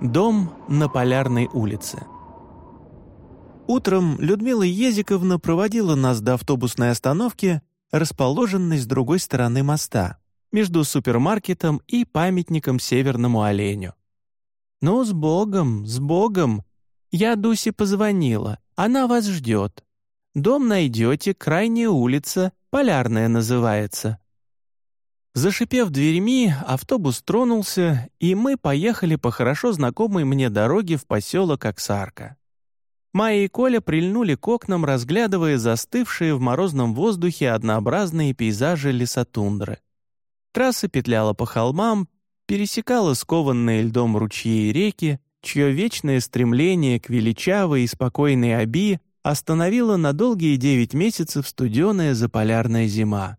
Дом на Полярной улице. Утром Людмила Езиковна проводила нас до автобусной остановки, расположенной с другой стороны моста, между супермаркетом и памятником Северному оленю. «Ну, с Богом, с Богом! Я Дусе позвонила, она вас ждет. Дом найдете, крайняя улица, Полярная называется. Зашипев дверьми, автобус тронулся, и мы поехали по хорошо знакомой мне дороге в поселок Оксарка. Майя и Коля прильнули к окнам, разглядывая застывшие в морозном воздухе однообразные пейзажи лесотундры. Трасса петляла по холмам, пересекала скованные льдом ручьи и реки, чье вечное стремление к величавой и спокойной Аби остановило на долгие девять месяцев студеная заполярная зима.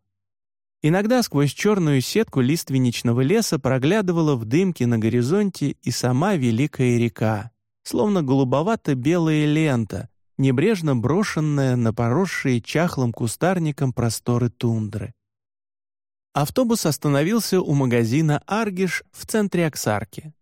Иногда сквозь черную сетку лиственничного леса проглядывала в дымке на горизонте и сама Великая река, словно голубовато-белая лента, небрежно брошенная на поросшие чахлым кустарником просторы тундры. Автобус остановился у магазина «Аргиш» в центре Оксарки.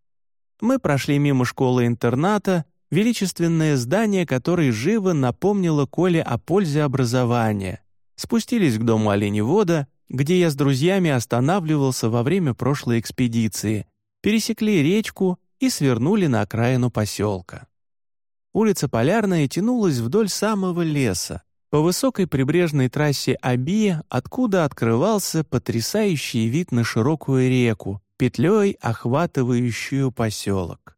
Мы прошли мимо школы-интерната, величественное здание которое живо напомнило Коле о пользе образования, спустились к дому оленевода — где я с друзьями останавливался во время прошлой экспедиции, пересекли речку и свернули на окраину поселка. Улица Полярная тянулась вдоль самого леса, по высокой прибрежной трассе Аби, откуда открывался потрясающий вид на широкую реку, петлей охватывающую поселок.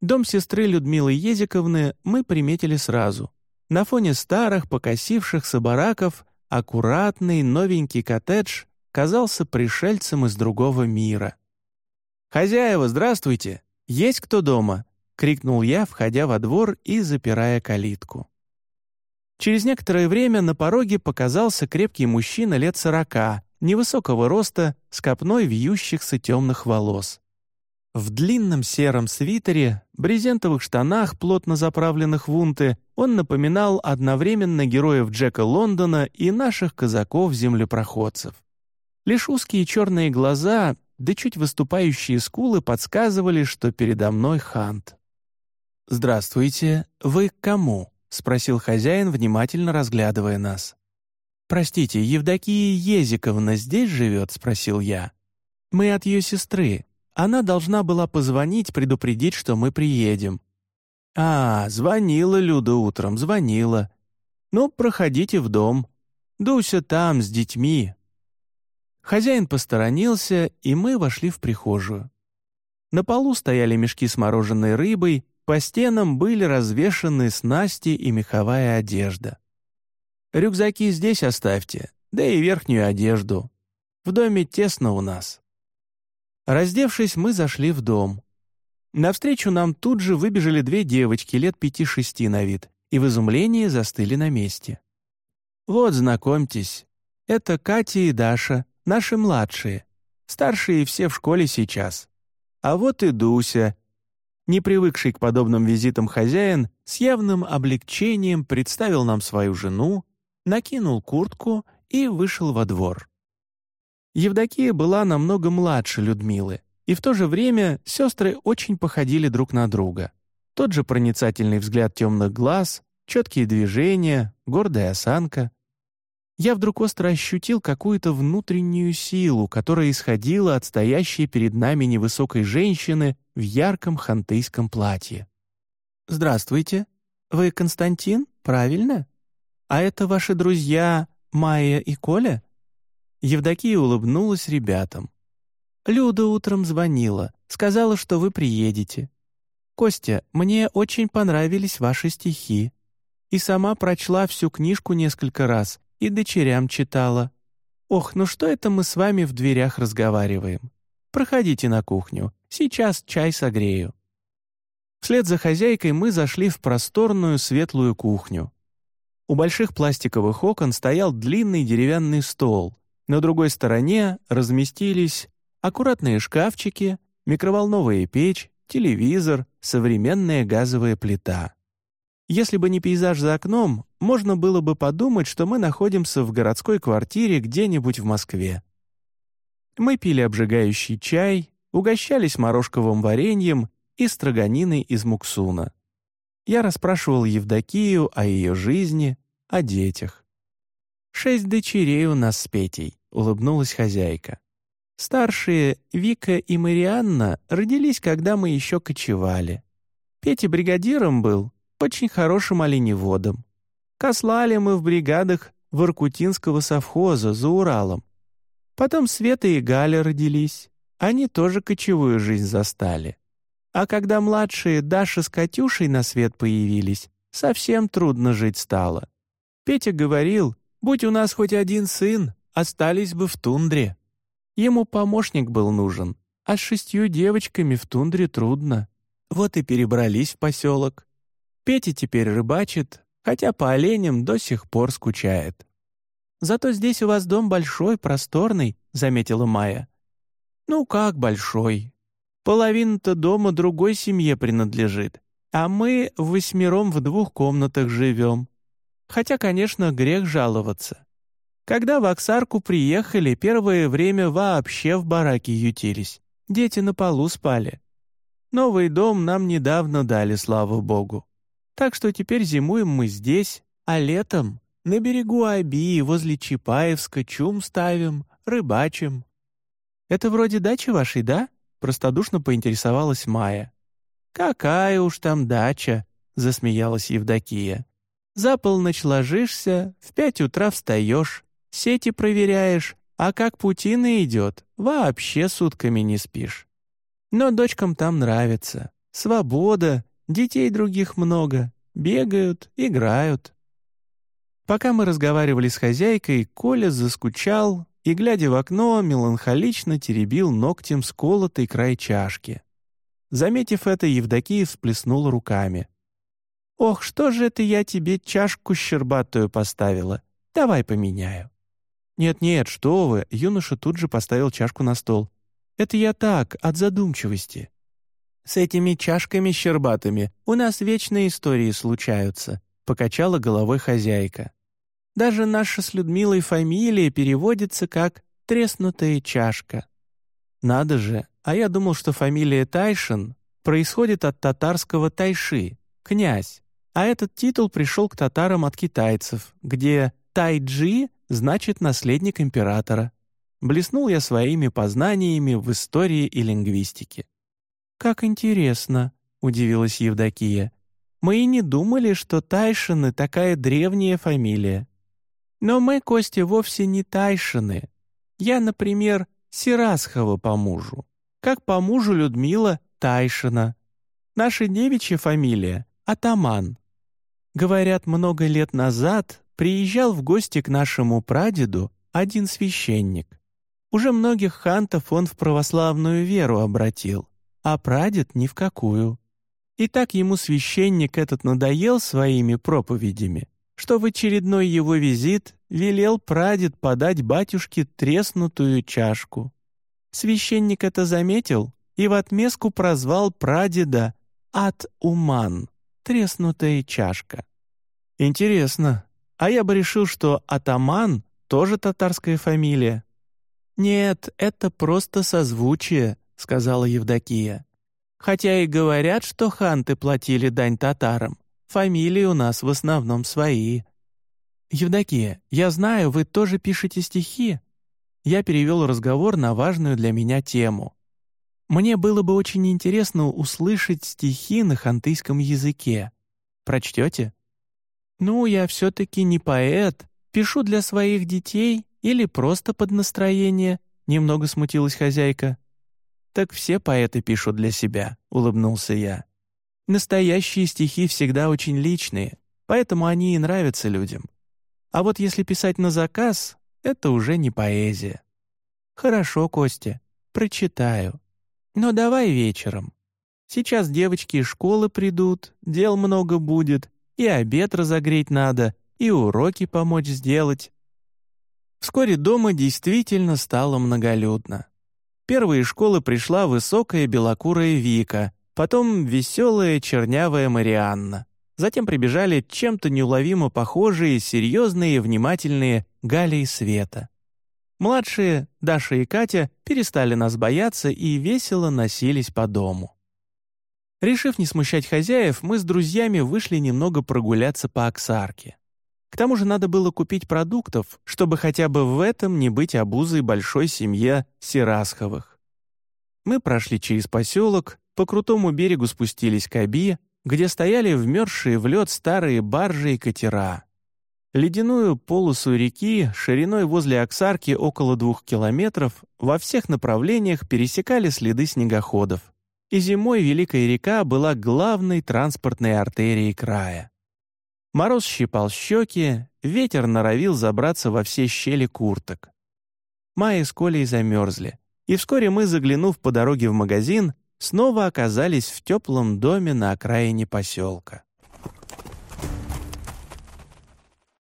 Дом сестры Людмилы Езиковны мы приметили сразу. На фоне старых покосившихся бараков аккуратный новенький коттедж казался пришельцем из другого мира. «Хозяева, здравствуйте! Есть кто дома?» — крикнул я, входя во двор и запирая калитку. Через некоторое время на пороге показался крепкий мужчина лет сорока, невысокого роста, с копной вьющихся темных волос. В длинном сером свитере, брезентовых штанах, плотно заправленных в унты, он напоминал одновременно героев Джека Лондона и наших казаков-землепроходцев. Лишь узкие черные глаза, да чуть выступающие скулы подсказывали, что передо мной Хант. «Здравствуйте, вы к кому?» — спросил хозяин, внимательно разглядывая нас. «Простите, Евдокия Езиковна здесь живет?» — спросил я. «Мы от ее сестры, она должна была позвонить, предупредить, что мы приедем. А, звонила Люда утром, звонила. Ну, проходите в дом. Дуся там, с детьми. Хозяин посторонился, и мы вошли в прихожую. На полу стояли мешки с мороженой рыбой, по стенам были развешаны снасти и меховая одежда. «Рюкзаки здесь оставьте, да и верхнюю одежду. В доме тесно у нас». Раздевшись, мы зашли в дом. Навстречу нам тут же выбежали две девочки лет пяти-шести на вид и в изумлении застыли на месте. «Вот, знакомьтесь, это Катя и Даша, наши младшие. Старшие все в школе сейчас. А вот и Дуся». Не привыкший к подобным визитам хозяин с явным облегчением представил нам свою жену, накинул куртку и вышел во двор. Евдокия была намного младше Людмилы, и в то же время сестры очень походили друг на друга. Тот же проницательный взгляд темных глаз, четкие движения, гордая осанка. Я вдруг остро ощутил какую-то внутреннюю силу, которая исходила от стоящей перед нами невысокой женщины в ярком хантыйском платье. «Здравствуйте. Вы Константин, правильно? А это ваши друзья Майя и Коля?» Евдокия улыбнулась ребятам. «Люда утром звонила, сказала, что вы приедете. Костя, мне очень понравились ваши стихи. И сама прочла всю книжку несколько раз и дочерям читала. Ох, ну что это мы с вами в дверях разговариваем? Проходите на кухню, сейчас чай согрею». Вслед за хозяйкой мы зашли в просторную светлую кухню. У больших пластиковых окон стоял длинный деревянный стол, на другой стороне разместились аккуратные шкафчики, микроволновая печь, телевизор, современная газовая плита. Если бы не пейзаж за окном, можно было бы подумать, что мы находимся в городской квартире где-нибудь в Москве. Мы пили обжигающий чай, угощались морожковым вареньем и строганиной из муксуна. Я расспрашивал Евдокию о ее жизни, о детях. «Шесть дочерей у нас с Петей», — улыбнулась хозяйка. «Старшие, Вика и Марианна, родились, когда мы еще кочевали. Петя бригадиром был, очень хорошим оленеводом. Кослали мы в бригадах Воркутинского совхоза за Уралом. Потом Света и Галя родились. Они тоже кочевую жизнь застали. А когда младшие Даша с Катюшей на свет появились, совсем трудно жить стало. Петя говорил, будь у нас хоть один сын, остались бы в тундре. Ему помощник был нужен, а с шестью девочками в тундре трудно. Вот и перебрались в поселок. Петя теперь рыбачит, хотя по оленям до сих пор скучает. «Зато здесь у вас дом большой, просторный», — заметила Майя. «Ну как большой? Половина-то дома другой семье принадлежит, а мы восьмером в двух комнатах живем. Хотя, конечно, грех жаловаться. Когда в Оксарку приехали, первое время вообще в бараке ютились. Дети на полу спали. Новый дом нам недавно дали, слава богу. Так что теперь зимуем мы здесь, а летом на берегу Аби возле Чапаевска чум ставим, рыбачим. Это вроде дачи вашей, да? Простодушно поинтересовалась Майя. «Какая уж там дача!» — засмеялась Евдокия. «За полночь ложишься, в пять утра встаешь, сети проверяешь, а как путина идет, вообще сутками не спишь. Но дочкам там нравится. Свобода, детей других много, бегают, играют». Пока мы разговаривали с хозяйкой, Коля заскучал, и, глядя в окно, меланхолично теребил ногтем сколотый край чашки. Заметив это, Евдокия всплеснула руками. «Ох, что же это я тебе чашку щербатую поставила? Давай поменяю». «Нет-нет, что вы!» — юноша тут же поставил чашку на стол. «Это я так, от задумчивости». «С этими чашками щербатыми у нас вечные истории случаются», — покачала головой хозяйка. Даже наша с Людмилой фамилия переводится как «треснутая чашка». Надо же, а я думал, что фамилия Тайшин происходит от татарского Тайши, князь, а этот титул пришел к татарам от китайцев, где Тайджи значит наследник императора. Блеснул я своими познаниями в истории и лингвистике. «Как интересно», — удивилась Евдокия. «Мы и не думали, что Тайшины такая древняя фамилия. Но мы, Костя, вовсе не Тайшины. Я, например, Сирасхова по мужу. Как по мужу Людмила Тайшина. Наша девичья фамилия — Атаман. Говорят, много лет назад приезжал в гости к нашему прадеду один священник. Уже многих хантов он в православную веру обратил, а прадед ни в какую. И так ему священник этот надоел своими проповедями, что в очередной его визит велел прадед подать батюшке треснутую чашку. Священник это заметил и в отместку прозвал прадеда Ат-Уман, треснутая чашка. Интересно, а я бы решил, что Атаман тоже татарская фамилия. «Нет, это просто созвучие», — сказала Евдокия. «Хотя и говорят, что ханты платили дань татарам, Фамилии у нас в основном свои». «Евдокия, я знаю, вы тоже пишете стихи». Я перевел разговор на важную для меня тему. Мне было бы очень интересно услышать стихи на хантыйском языке. Прочтете? «Ну, я все-таки не поэт. Пишу для своих детей или просто под настроение», — немного смутилась хозяйка. «Так все поэты пишут для себя», — улыбнулся я. Настоящие стихи всегда очень личные, поэтому они и нравятся людям. А вот если писать на заказ, это уже не поэзия. Хорошо, Костя, прочитаю. Но давай вечером. Сейчас девочки из школы придут, дел много будет, и обед разогреть надо, и уроки помочь сделать. Вскоре дома действительно стало многолюдно. Первой из школы пришла высокая белокурая Вика, Потом веселая чернявая Марианна. Затем прибежали чем-то неуловимо похожие, серьезные и внимательные Галя и Света. Младшие, Даша и Катя, перестали нас бояться и весело носились по дому. Решив не смущать хозяев, мы с друзьями вышли немного прогуляться по Оксарке. К тому же надо было купить продуктов, чтобы хотя бы в этом не быть обузой большой семье Сирасховых. Мы прошли через поселок, по крутому берегу спустились к Аби, где стояли вмерзшие в лед старые баржи и катера. Ледяную полосу реки шириной возле Оксарки около двух километров во всех направлениях пересекали следы снегоходов и зимой Великая река была главной транспортной артерией края. Мороз щипал щеки, ветер норовил забраться во все щели курток. Майя с Колей замерзли, и вскоре мы, заглянув по дороге в магазин, снова оказались в теплом доме на окраине поселка.